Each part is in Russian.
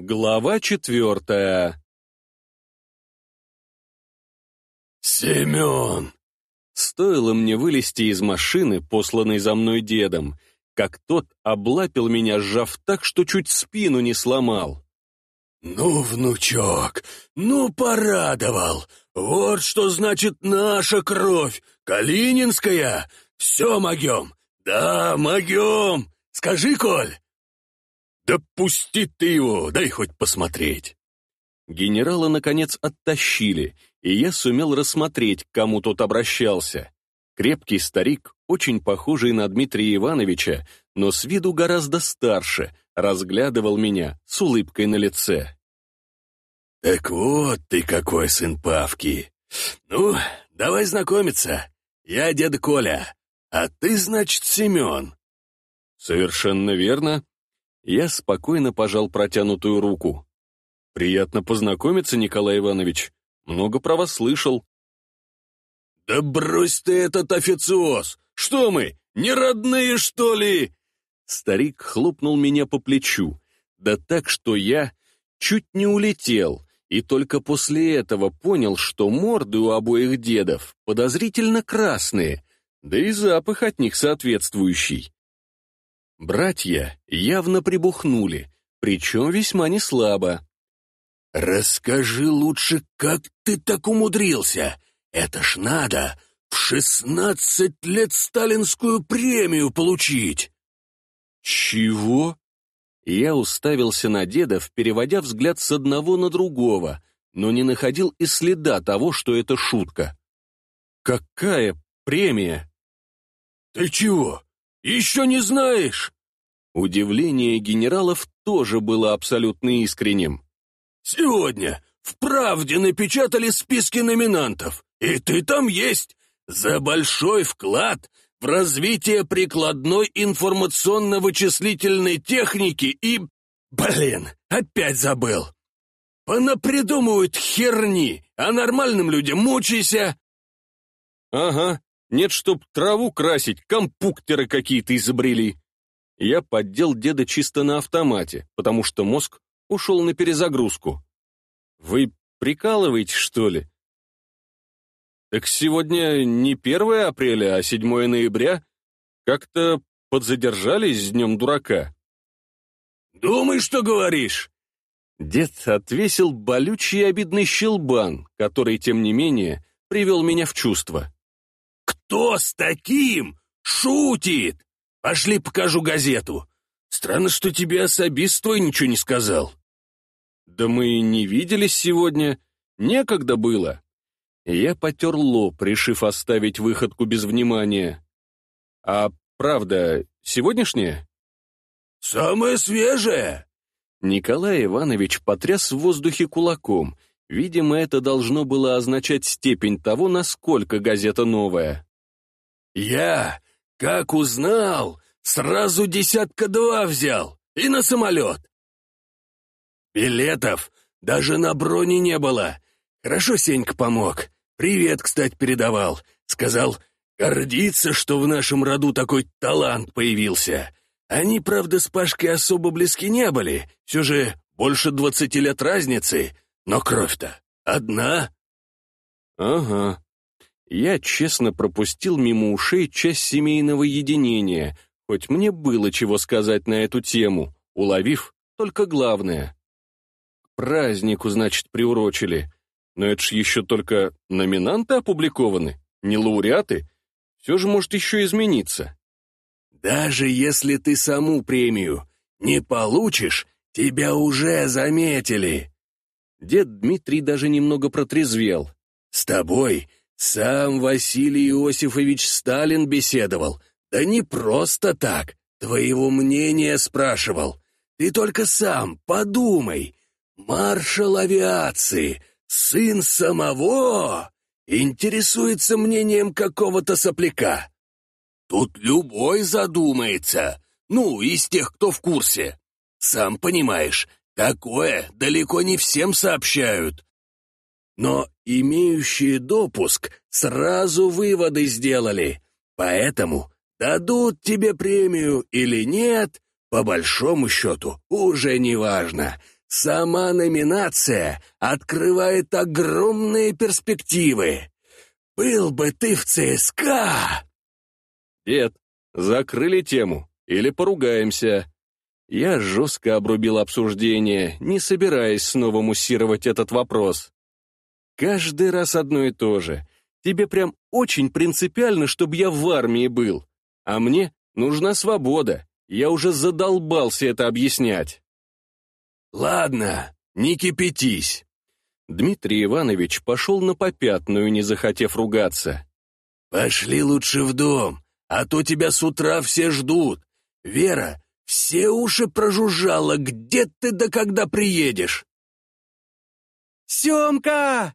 Глава четвертая «Семен!» Стоило мне вылезти из машины, посланной за мной дедом, как тот облапил меня, сжав так, что чуть спину не сломал. «Ну, внучок, ну порадовал! Вот что значит наша кровь, Калининская! Все могем! Да, могем! Скажи, Коль!» «Да пусти ты его, дай хоть посмотреть!» Генерала, наконец, оттащили, и я сумел рассмотреть, к кому тот обращался. Крепкий старик, очень похожий на Дмитрия Ивановича, но с виду гораздо старше, разглядывал меня с улыбкой на лице. «Так вот ты какой сын Павки! Ну, давай знакомиться. Я дед Коля, а ты, значит, Семен». «Совершенно верно». Я спокойно пожал протянутую руку. «Приятно познакомиться, Николай Иванович. Много про вас слышал». «Да брось ты этот официоз! Что мы, не родные, что ли?» Старик хлопнул меня по плечу, да так, что я чуть не улетел, и только после этого понял, что морды у обоих дедов подозрительно красные, да и запах от них соответствующий. Братья явно прибухнули, причем весьма неслабо. «Расскажи лучше, как ты так умудрился? Это ж надо в шестнадцать лет сталинскую премию получить!» «Чего?» Я уставился на дедов, переводя взгляд с одного на другого, но не находил и следа того, что это шутка. «Какая премия?» «Ты чего, еще не знаешь?» Удивление генералов тоже было абсолютно искренним. Сегодня в «Правде» напечатали списки номинантов, и ты там есть, за большой вклад в развитие прикладной информационно-вычислительной техники и... Блин, опять забыл. Понапридумывают херни, а нормальным людям мучайся. Ага, нет, чтоб траву красить, компуктеры какие-то изобрели. Я поддел деда чисто на автомате, потому что мозг ушел на перезагрузку. «Вы прикалываете, что ли?» «Так сегодня не 1 апреля, а 7 ноября. Как-то подзадержались с днем дурака». «Думай, что говоришь!» Дед отвесил болючий и обидный щелбан, который, тем не менее, привел меня в чувство. «Кто с таким шутит? Пошли покажу газету. Странно, что тебе особист твой ничего не сказал». «Да мы не виделись сегодня. Некогда было». Я потер лоб, решив оставить выходку без внимания. «А правда, сегодняшняя?» «Самое свежее!» Николай Иванович потряс в воздухе кулаком. Видимо, это должно было означать степень того, насколько газета новая. «Я, как узнал, сразу десятка два взял, и на самолет. Билетов даже на броне не было. Хорошо Сенька помог. Привет, кстати, передавал. Сказал, гордится, что в нашем роду такой талант появился. Они, правда, с Пашкой особо близки не были. Все же больше двадцати лет разницы. Но кровь-то одна. Ага. Я честно пропустил мимо ушей часть семейного единения, хоть мне было чего сказать на эту тему, уловив только главное празднику, значит, приурочили. Но это ж еще только номинанты опубликованы, не лауреаты. Все же может еще измениться. Даже если ты саму премию не получишь, тебя уже заметили. Дед Дмитрий даже немного протрезвел. С тобой сам Василий Иосифович Сталин беседовал. Да не просто так. Твоего мнения спрашивал. Ты только сам подумай, Маршал авиации, сын самого, интересуется мнением какого-то сопляка. Тут любой задумается, ну, из тех, кто в курсе. Сам понимаешь, такое далеко не всем сообщают. Но имеющие допуск сразу выводы сделали, поэтому дадут тебе премию или нет, по большому счету, уже не важно — Сама номинация открывает огромные перспективы. Был бы ты в ЦСКА!» «Дед, закрыли тему. Или поругаемся?» Я жестко обрубил обсуждение, не собираясь снова муссировать этот вопрос. Каждый раз одно и то же. Тебе прям очень принципиально, чтобы я в армии был. А мне нужна свобода. Я уже задолбался это объяснять. «Ладно, не кипятись». Дмитрий Иванович пошел на попятную, не захотев ругаться. «Пошли лучше в дом, а то тебя с утра все ждут. Вера, все уши прожужжала, где ты да когда приедешь?» «Семка!»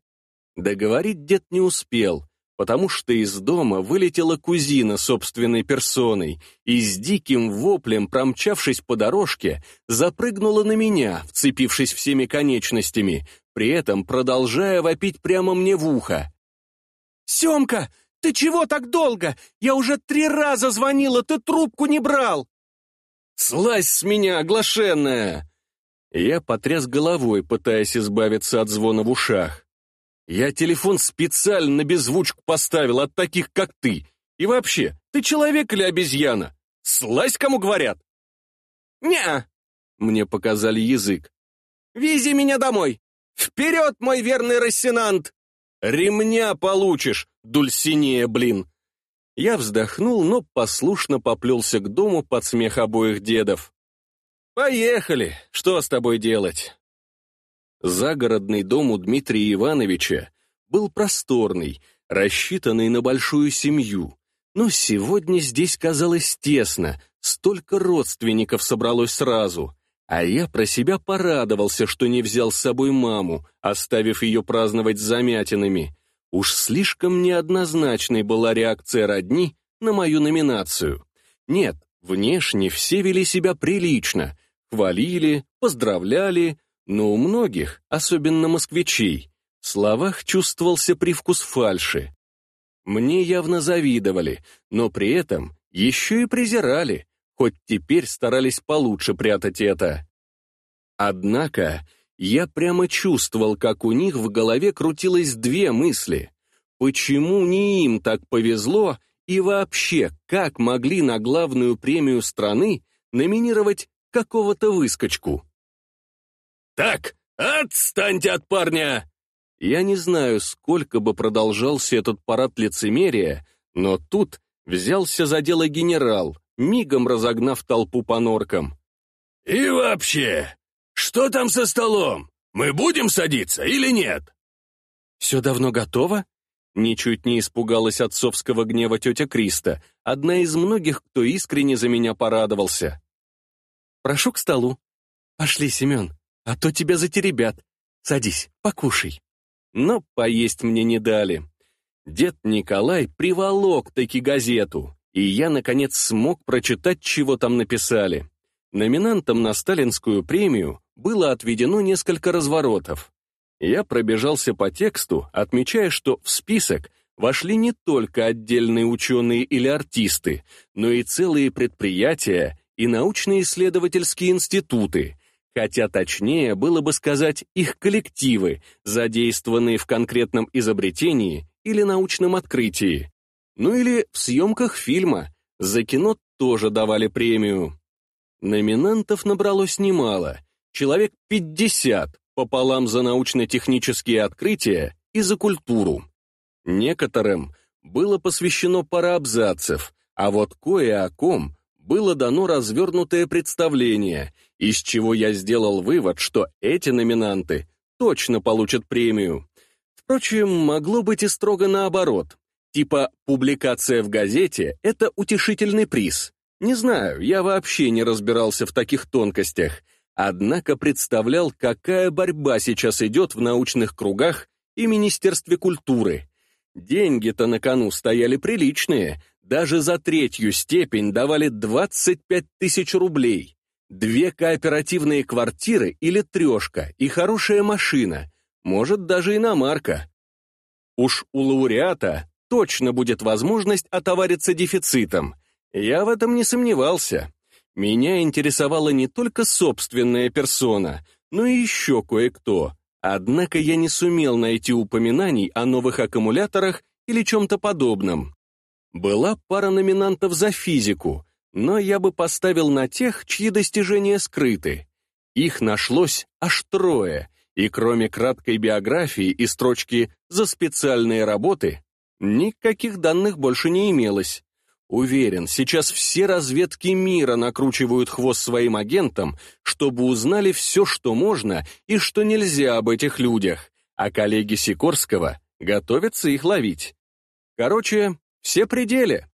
Договорить дед не успел, потому что из дома вылетела кузина собственной персоной и с диким воплем, промчавшись по дорожке, запрыгнула на меня, вцепившись всеми конечностями, при этом продолжая вопить прямо мне в ухо. «Семка, ты чего так долго? Я уже три раза звонила, ты трубку не брал!» «Слазь с меня, оглашенная!» Я потряс головой, пытаясь избавиться от звона в ушах. Я телефон специально на беззвучку поставил от таких, как ты. И вообще, ты человек или обезьяна? Слазь, кому говорят. не Мне показали язык. Вези меня домой. Вперед, мой верный рассенант. Ремня получишь, Дульсинея, блин. Я вздохнул, но послушно поплелся к дому под смех обоих дедов. «Поехали! Что с тобой делать?» Загородный дом у Дмитрия Ивановича был просторный, рассчитанный на большую семью. Но сегодня здесь казалось тесно, столько родственников собралось сразу. А я про себя порадовался, что не взял с собой маму, оставив ее праздновать с замятинами. Уж слишком неоднозначной была реакция родни на мою номинацию. Нет, внешне все вели себя прилично, хвалили, поздравляли, но у многих, особенно москвичей, в словах чувствовался привкус фальши. Мне явно завидовали, но при этом еще и презирали, хоть теперь старались получше прятать это. Однако я прямо чувствовал, как у них в голове крутилось две мысли. Почему не им так повезло и вообще, как могли на главную премию страны номинировать какого-то выскочку? «Так, отстаньте от парня!» Я не знаю, сколько бы продолжался этот парад лицемерия, но тут взялся за дело генерал, мигом разогнав толпу по норкам. «И вообще, что там со столом? Мы будем садиться или нет?» «Все давно готово?» Ничуть не испугалась отцовского гнева тетя Криста, одна из многих, кто искренне за меня порадовался. «Прошу к столу. Пошли, Семен, а то тебя затеребят. Садись, покушай». Но поесть мне не дали. Дед Николай приволок таки газету, и я, наконец, смог прочитать, чего там написали. Номинантам на сталинскую премию было отведено несколько разворотов. Я пробежался по тексту, отмечая, что в список вошли не только отдельные ученые или артисты, но и целые предприятия и научно-исследовательские институты, хотя точнее было бы сказать их коллективы, задействованные в конкретном изобретении или научном открытии. Ну или в съемках фильма, за кино тоже давали премию. Номинантов набралось немало, человек 50, пополам за научно-технические открытия и за культуру. Некоторым было посвящено пара абзацев, а вот кое о ком было дано развернутое представление, из чего я сделал вывод, что эти номинанты точно получат премию. Впрочем, могло быть и строго наоборот. Типа публикация в газете — это утешительный приз. Не знаю, я вообще не разбирался в таких тонкостях, однако представлял, какая борьба сейчас идет в научных кругах и Министерстве культуры. Деньги-то на кону стояли приличные, даже за третью степень давали 25 тысяч рублей. Две кооперативные квартиры или трешка и хорошая машина, может даже иномарка. Уж у лауреата точно будет возможность отовариться дефицитом. Я в этом не сомневался. Меня интересовала не только собственная персона, ну и еще кое-кто. Однако я не сумел найти упоминаний о новых аккумуляторах или чем-то подобном. Была пара номинантов за физику, но я бы поставил на тех, чьи достижения скрыты. Их нашлось аж трое, и кроме краткой биографии и строчки «за специальные работы» никаких данных больше не имелось. Уверен, сейчас все разведки мира накручивают хвост своим агентам, чтобы узнали все, что можно и что нельзя об этих людях, а коллеги Сикорского готовятся их ловить. Короче, все пределы.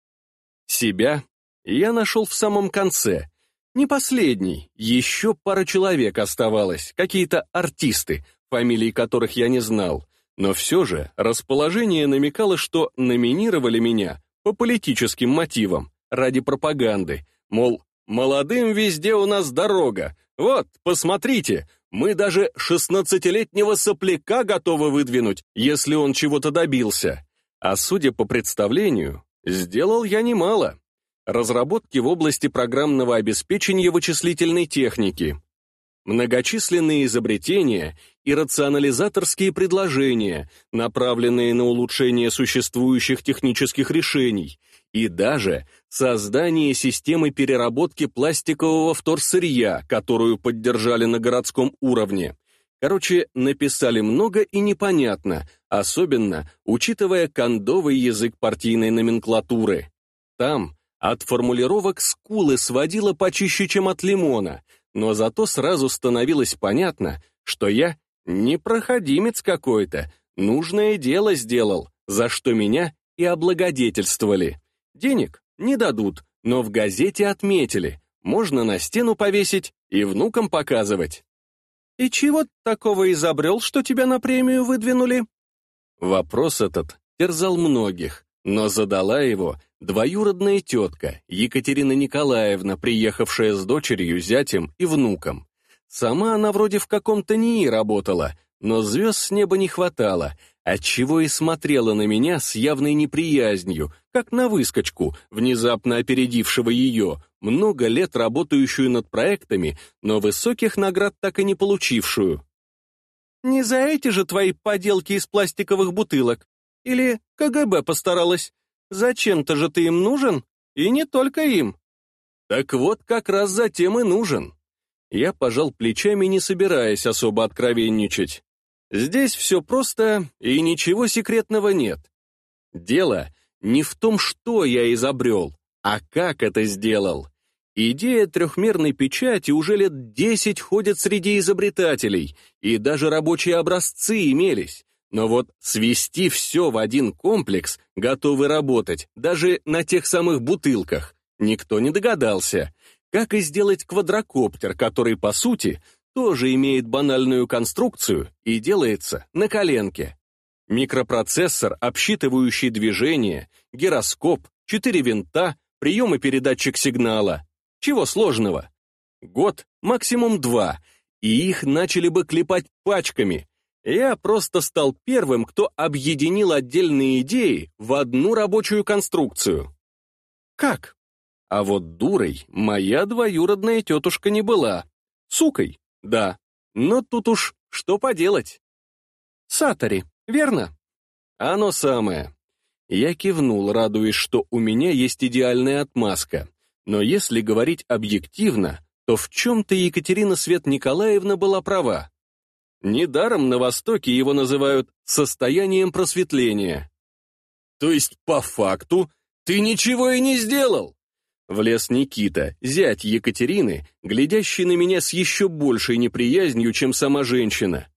Себя я нашел в самом конце. Не последний, еще пара человек оставалось, какие-то артисты, фамилии которых я не знал. Но все же расположение намекало, что номинировали меня по политическим мотивам, ради пропаганды, мол, молодым везде у нас дорога, вот, посмотрите, мы даже шестнадцатилетнего сопляка готовы выдвинуть, если он чего-то добился. А судя по представлению, сделал я немало. Разработки в области программного обеспечения вычислительной техники, многочисленные изобретения и рационализаторские предложения, направленные на улучшение существующих технических решений, и даже создание системы переработки пластикового вторсырья, которую поддержали на городском уровне. Короче, написали много и непонятно, особенно учитывая кондовый язык партийной номенклатуры. Там от формулировок скулы сводило почище, чем от лимона, но зато сразу становилось понятно, что я не проходимец какой-то, нужное дело сделал, за что меня и облагодетельствовали. Денег не дадут, но в газете отметили, можно на стену повесить и внукам показывать. «И чего такого изобрел, что тебя на премию выдвинули?» Вопрос этот терзал многих, но задала его двоюродная тетка Екатерина Николаевна, приехавшая с дочерью, зятем и внуком. Сама она вроде в каком-то НИИ работала, но звезд с неба не хватало, отчего и смотрела на меня с явной неприязнью, как на выскочку, внезапно опередившего ее, много лет работающую над проектами, но высоких наград так и не получившую. «Не за эти же твои поделки из пластиковых бутылок? Или КГБ постаралась? Зачем-то же ты им нужен? И не только им». «Так вот, как раз затем и нужен». Я пожал плечами, не собираясь особо откровенничать. Здесь все просто, и ничего секретного нет. Дело не в том, что я изобрел, а как это сделал. Идея трехмерной печати уже лет десять ходит среди изобретателей, и даже рабочие образцы имелись. Но вот свести все в один комплекс, готовый работать, даже на тех самых бутылках, никто не догадался. Как и сделать квадрокоптер, который, по сути, тоже имеет банальную конструкцию и делается на коленке. Микропроцессор, обсчитывающий движение, гироскоп, четыре винта, прием и передатчик сигнала. Чего сложного? Год, максимум два, и их начали бы клепать пачками. Я просто стал первым, кто объединил отдельные идеи в одну рабочую конструкцию. Как? А вот дурой моя двоюродная тетушка не была. Сукой, да. Но тут уж что поделать. Сатори, верно? Оно самое. Я кивнул, радуясь, что у меня есть идеальная отмазка. Но если говорить объективно, то в чем-то Екатерина Свет Николаевна была права. Недаром на Востоке его называют «состоянием просветления». То есть, по факту, ты ничего и не сделал? Влез Никита, зять Екатерины, глядящий на меня с еще большей неприязнью, чем сама женщина.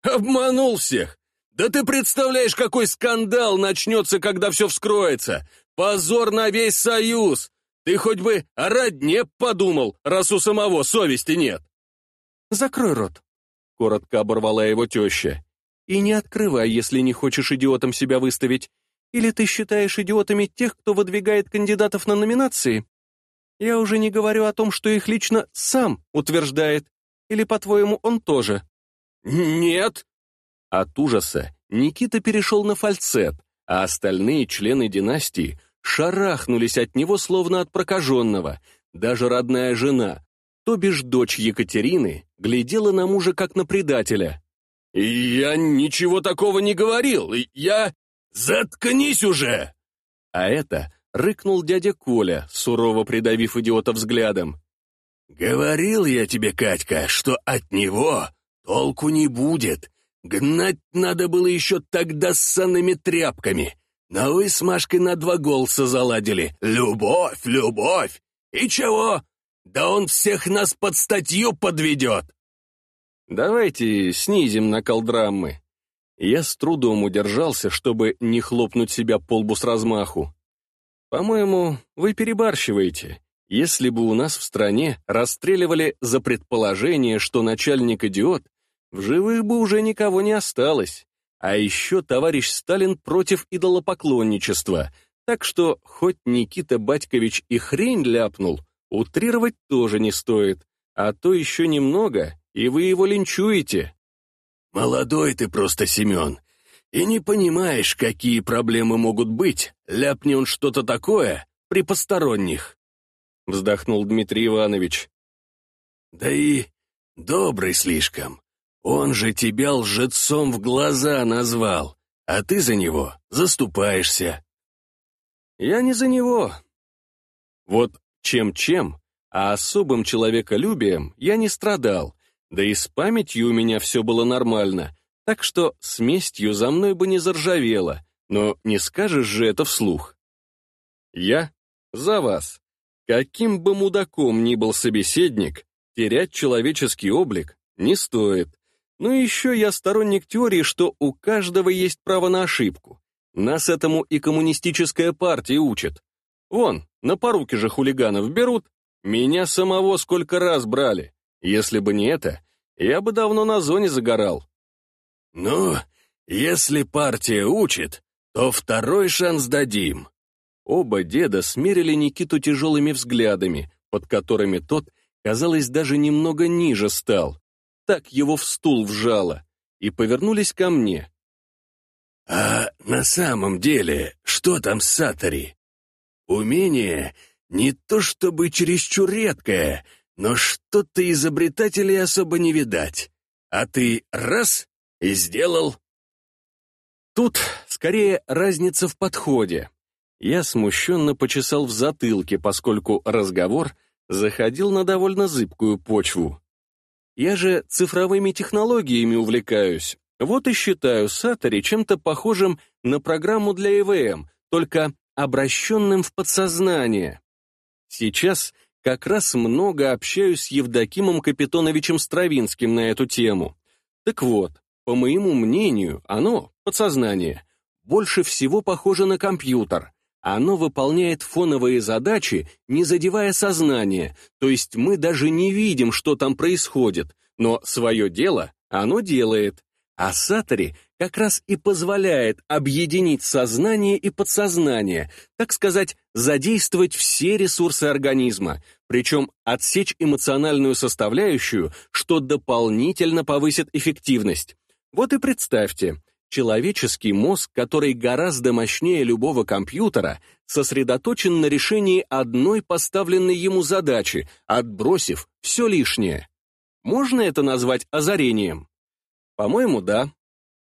«Обманул всех! Да ты представляешь, какой скандал начнется, когда все вскроется! Позор на весь Союз! Ты хоть бы о родне подумал, раз у самого совести нет!» «Закрой рот», — коротко оборвала его теща. «И не открывай, если не хочешь идиотом себя выставить. Или ты считаешь идиотами тех, кто выдвигает кандидатов на номинации? Я уже не говорю о том, что их лично сам утверждает. Или, по-твоему, он тоже? Нет. От ужаса Никита перешел на фальцет, а остальные члены династии шарахнулись от него, словно от прокаженного. Даже родная жена, то бишь дочь Екатерины, глядела на мужа как на предателя. «Я ничего такого не говорил, я... Заткнись уже!» А это рыкнул дядя Коля, сурово придавив идиота взглядом. «Говорил я тебе, Катька, что от него толку не будет. Гнать надо было еще тогда с санными тряпками. Но вы с Машкой на два голоса заладили. Любовь, любовь! И чего? Да он всех нас под статью подведет!» «Давайте снизим накал драмы». Я с трудом удержался, чтобы не хлопнуть себя по лбу с размаху. «По-моему, вы перебарщиваете. Если бы у нас в стране расстреливали за предположение, что начальник идиот, в живых бы уже никого не осталось. А еще товарищ Сталин против идолопоклонничества, так что хоть Никита Батькович и хрень ляпнул, утрировать тоже не стоит, а то еще немного, и вы его линчуете. «Молодой ты просто, Семен, и не понимаешь, какие проблемы могут быть, ляпни он что-то такое при посторонних», вздохнул Дмитрий Иванович. «Да и добрый слишком. Он же тебя лжецом в глаза назвал, а ты за него заступаешься». «Я не за него. Вот чем-чем, а особым человеколюбием я не страдал, да и с памятью у меня все было нормально, так что с местью за мной бы не заржавело, но не скажешь же это вслух. Я за вас. Каким бы мудаком ни был собеседник, терять человеческий облик не стоит. Ну еще я сторонник теории, что у каждого есть право на ошибку. Нас этому и коммунистическая партия учит. Вон, на поруки же хулиганов берут. Меня самого сколько раз брали. Если бы не это, я бы давно на зоне загорал. Ну, если партия учит, то второй шанс дадим. Оба деда смерили Никиту тяжелыми взглядами, под которыми тот, казалось, даже немного ниже стал. Так его в стул вжало. И повернулись ко мне. «А на самом деле, что там с Сатори? Умение не то чтобы чересчур редкое, но что-то изобретателей особо не видать. А ты раз — и сделал. Тут скорее разница в подходе. Я смущенно почесал в затылке, поскольку разговор заходил на довольно зыбкую почву. Я же цифровыми технологиями увлекаюсь, вот и считаю Сатори чем-то похожим на программу для ЭВМ, только обращенным в подсознание. Сейчас как раз много общаюсь с Евдокимом Капитоновичем Стравинским на эту тему. Так вот, по моему мнению, оно, подсознание, больше всего похоже на компьютер. Оно выполняет фоновые задачи, не задевая сознание, то есть мы даже не видим, что там происходит, но свое дело оно делает. А Сатори как раз и позволяет объединить сознание и подсознание, так сказать, задействовать все ресурсы организма, причем отсечь эмоциональную составляющую, что дополнительно повысит эффективность. Вот и представьте, человеческий мозг, который гораздо мощнее любого компьютера, сосредоточен на решении одной поставленной ему задачи, отбросив все лишнее. Можно это назвать озарением? По-моему, да.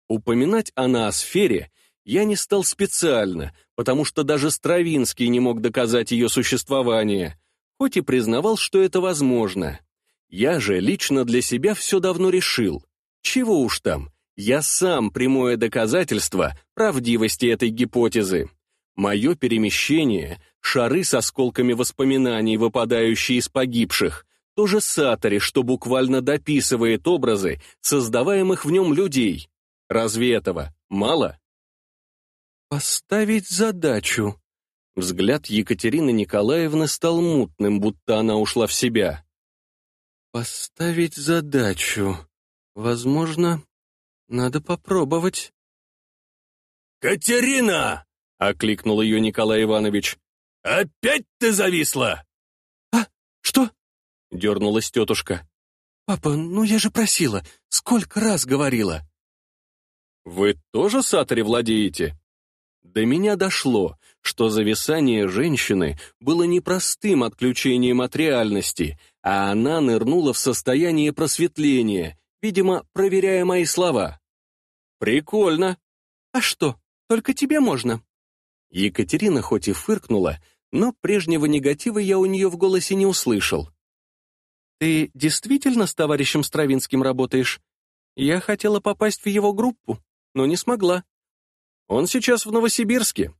Упоминать о ноосфере я не стал специально, потому что даже Стравинский не мог доказать ее существование, хоть и признавал, что это возможно. Я же лично для себя все давно решил. Чего уж там, я сам прямое доказательство правдивости этой гипотезы. Мое перемещение, шары с осколками воспоминаний, выпадающие из погибших, тоже Сатори, что буквально дописывает образы создаваемых в нем людей. Разве этого мало? «Поставить задачу». Взгляд Екатерины Николаевны стал мутным, будто она ушла в себя. «Поставить задачу. Возможно, надо попробовать». «Катерина!» — окликнул ее Николай Иванович. «Опять ты зависла?» «А, что?» — дернулась тетушка. «Папа, ну я же просила, сколько раз говорила!» «Вы тоже сатори владеете?» До меня дошло, что зависание женщины было непростым отключением от реальности, а она нырнула в состояние просветления, видимо, проверяя мои слова. «Прикольно». «А что, только тебе можно?» Екатерина хоть и фыркнула, но прежнего негатива я у нее в голосе не услышал. «Ты действительно с товарищем Стравинским работаешь? Я хотела попасть в его группу, но не смогла. Он сейчас в Новосибирске.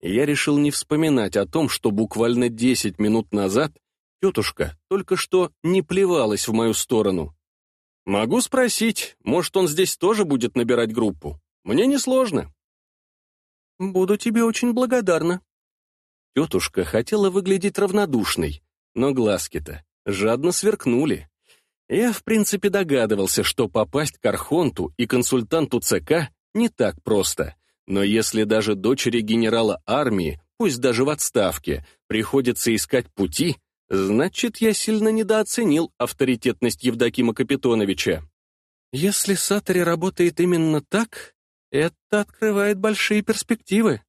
Я решил не вспоминать о том, что буквально 10 минут назад тетушка только что не плевалась в мою сторону. Могу спросить, может, он здесь тоже будет набирать группу? Мне несложно. Буду тебе очень благодарна. Тетушка хотела выглядеть равнодушной, но глазки-то жадно сверкнули. Я, в принципе, догадывался, что попасть к Архонту и консультанту ЦК не так просто. Но если даже дочери генерала армии, пусть даже в отставке, приходится искать пути, значит, я сильно недооценил авторитетность Евдокима Капитоновича. Если Сатори работает именно так, это открывает большие перспективы.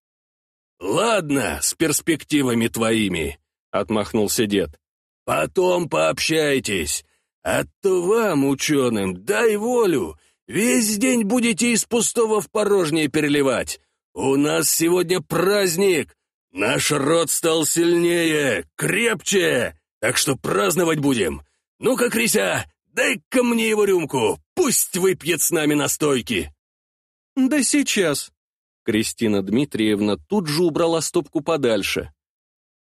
«Ладно, с перспективами твоими», — отмахнулся дед. «Потом пообщайтесь, а то вам, ученым, дай волю, Весь день будете из пустого в порожнее переливать. У нас сегодня праздник. Наш род стал сильнее, крепче, так что праздновать будем. Ну-ка, Крися, дай-ка мне его рюмку, пусть выпьет с нами настойки». «Да сейчас». Кристина Дмитриевна тут же убрала стопку подальше.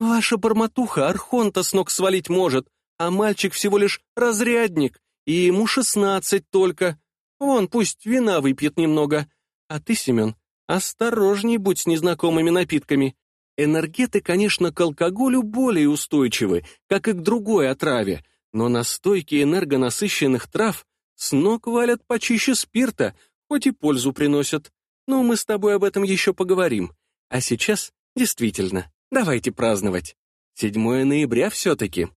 «Ваша бормотуха Архонта с ног свалить может, а мальчик всего лишь разрядник, и ему шестнадцать только. Вон, пусть вина выпьет немного. А ты, Семен, осторожней будь с незнакомыми напитками. Энергеты, конечно, к алкоголю более устойчивы, как и к другой отраве, но настойки энергонасыщенных трав с ног валят почище спирта, хоть и пользу приносят. Но мы с тобой об этом еще поговорим. А сейчас, действительно, давайте праздновать. 7 ноября все-таки.